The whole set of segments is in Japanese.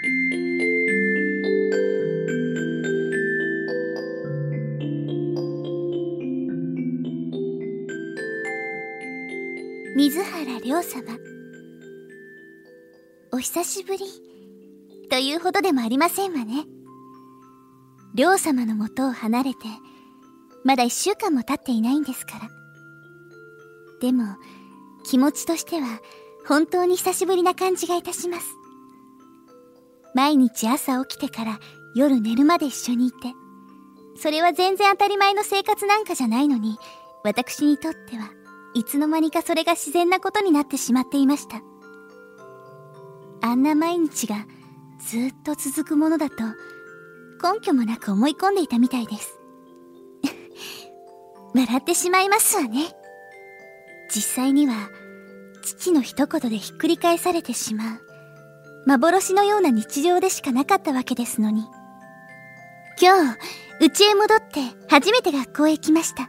水原涼様。お久しぶり。というほどでもありませんわね。涼様のもとを離れてまだ一週間も経っていないんですから。でも気持ちとしては本当に久しぶりな感じがいたします。毎日朝起きてから夜寝るまで一緒にいて。それは全然当たり前の生活なんかじゃないのに私にとってはいつの間にかそれが自然なことになってしまっていました。あんな毎日がずっと続くものだと根拠もなく思い込んでいたみたいです。笑ってしまいますわね。実際には父の一言でひっくり返されてしまう。幻のような日常でしかなかったわけですのに今日家へ戻って初めて学校へ行きました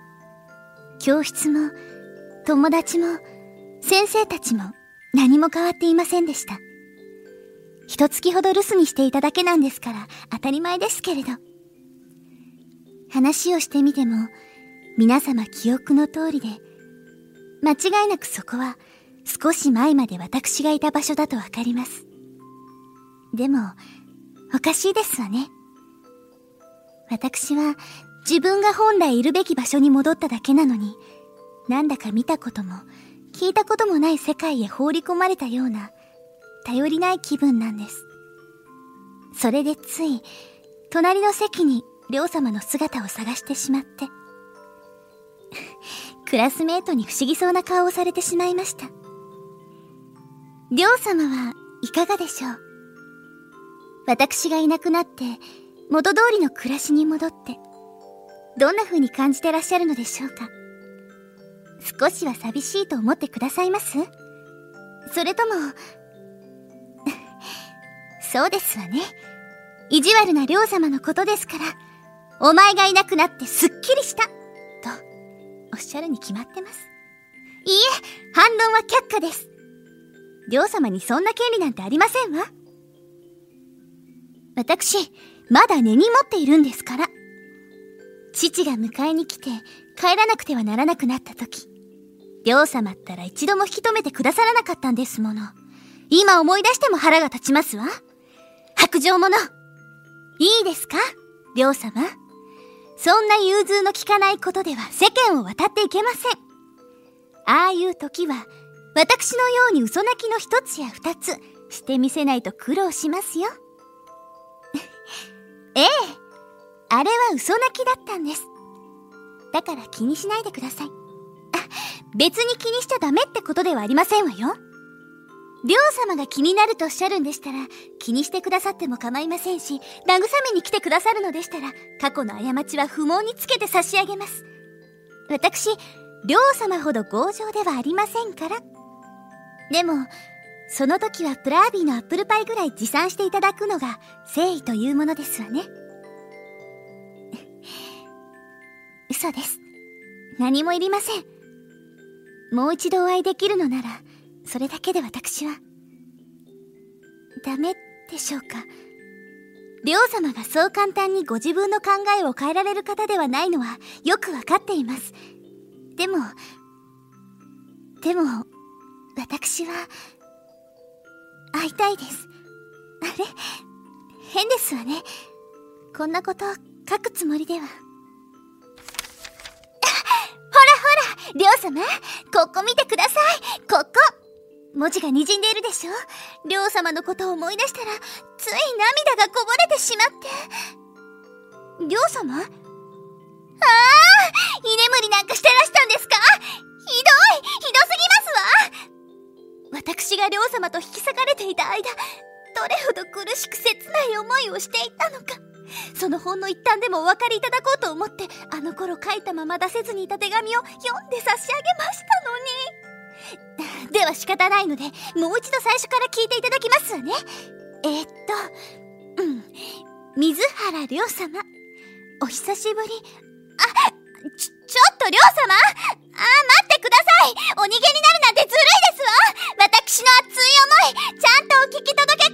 教室も友達も先生たちも何も変わっていませんでした。一月ほど留守にしていただけなんですから当たり前ですけれど。話をしてみても皆様記憶の通りで間違いなくそこは少し前まで私がいた場所だとわかります。でもおかしいですわね。私は自分が本来いるべき場所に戻っただけなのになんだか見たことも聞いたこともない世界へ放り込まれたような頼りない気分なんです。それでつい隣の席にりょう様の姿を探してしまって。クラスメートに不思議そうな顔をされてしまいました。りょう様はいかがでしょう？私がいなくなって元通りの暮らしに戻ってどんな風に感じてらっしゃるのでしょうか。少しは寂しいと思ってくださいます？それとも そうですわね。意地悪な両様のことですからお前がいなくなってすっきりしたとおっしゃるに決まってます。いいえ反論は却下です。両様にそんな権利なんてありませんわ。私まだ根に持っているんですから父が迎えに来て帰らなくてはならなくなった時両様ったら一度も引き止めてくださらなかったんですもの。今思い出しても腹が立ちますわ。白状者。いいですか？両様。そんな融通の利かないことでは世間を渡っていけません。ああいう時は、私のように嘘泣きの一つや二つしてみせないと苦労しますよ。ええ、あれは嘘泣きだったんです。だから気にしないでくださいあ。別に気にしちゃダメってことではありませんわよ。りょう様が気になるとおっしゃるんでしたら、気にしてくださっても構いませんし、慰めに来てくださるのでしたら、過去の過ちは不毛につけて差し上げます。私、りょう様ほど強情ではありませんから。でも、その時はプラービーのアップルパイぐらい持参していただくのが誠意というものですわね。嘘です。何もいりません。もう一度お会いできるのならそれだけで私はダメでしょうか両様がそう簡単にご自分の考えを変えられる方ではないのはよくわかっていますでもでも私は会いたいです。あれ？変ですわね。こんなこと書くつもりでは。りょう様ここ見てください。ここ。文字が滲んでいるでしょ。りょう様のことを思い出したらつい涙がこぼれてしまって。りょう様？ああ居眠りなんかしてらしたんですか？ひどいひどすぎますわ。私がりょう様と引き裂間どれほど苦しく切ない思いをしていたのかそのほんの一端でもお分かりいただこうと思ってあの頃書いたまま出せずにいた手紙を読んで差し上げましたのに。では仕方ないのでもう一度最初から聞いていただきますわね。えー、っとうん。水原涼様お久しぶり。あちょちょっと涼様？あちゃんとお聞き届け